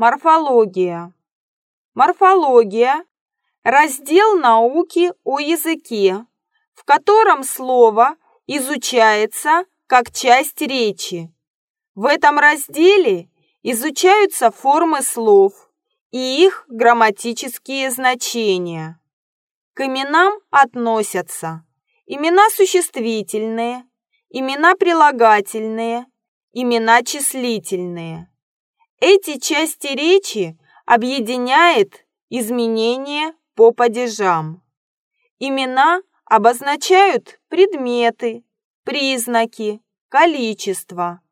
Морфология. Морфология – раздел науки о языке, в котором слово изучается как часть речи. В этом разделе изучаются формы слов и их грамматические значения. К именам относятся имена существительные, имена прилагательные, имена числительные. Эти части речи объединяет изменение по падежам. Имена обозначают предметы, признаки, количество.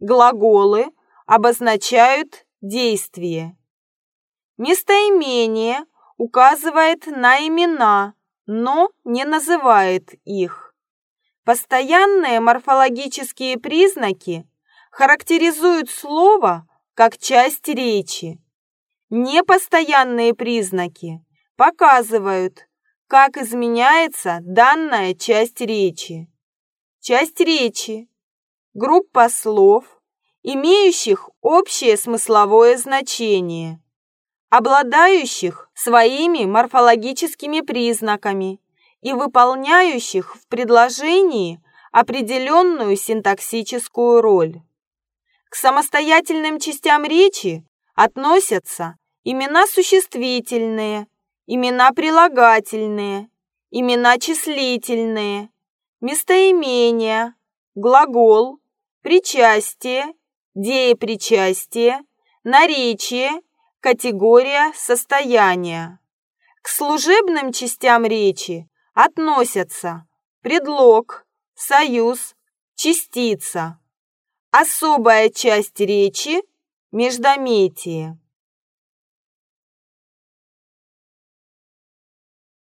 Глаголы обозначают действие. Местоимение указывает на имена, но не называет их. Постоянные морфологические признаки характеризуют слово как часть речи. Непостоянные признаки показывают, как изменяется данная часть речи. Часть речи – группа слов, имеющих общее смысловое значение, обладающих своими морфологическими признаками и выполняющих в предложении определенную синтаксическую роль. К самостоятельным частям речи относятся имена существительные, имена прилагательные, имена числительные, местоимения, глагол, причастие, деепричастие, наречие, категория состояния. К служебным частям речи относятся предлог, союз, частица. Особая часть речи – междометие.